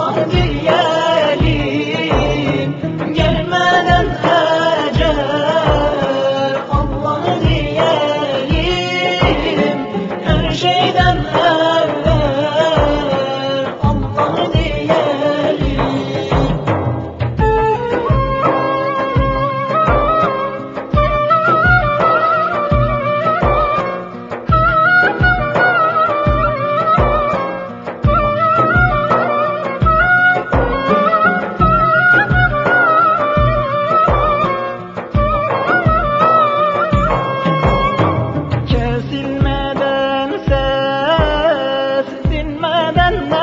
Allah dinmeden